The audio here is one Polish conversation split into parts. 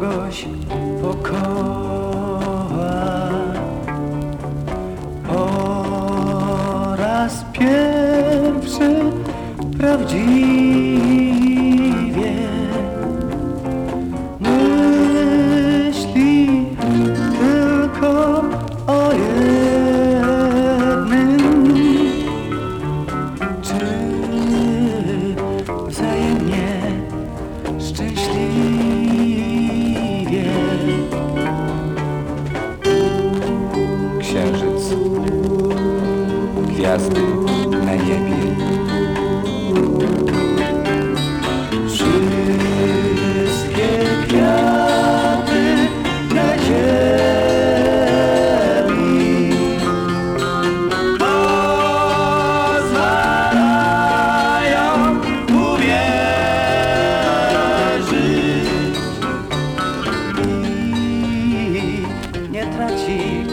kogoś pokocha po raz pierwszy prawdziwy. na niebie. Wszystkie kwiaty na ziemi pozwalają uwierzyć i nie tracić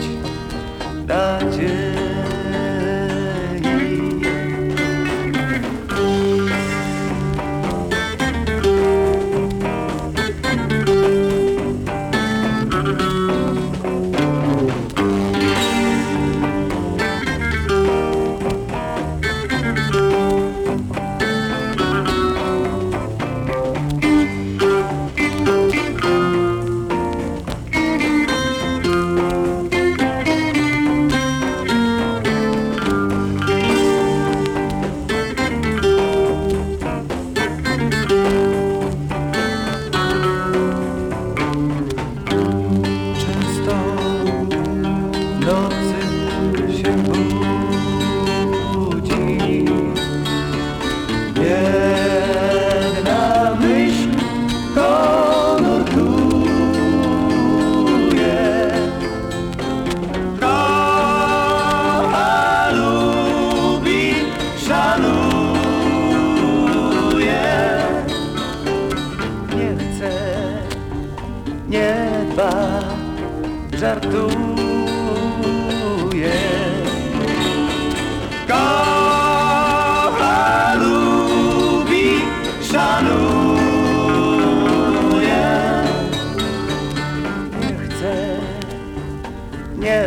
żartuje. Kocha, lubi, szanuje. Nie chce, nie.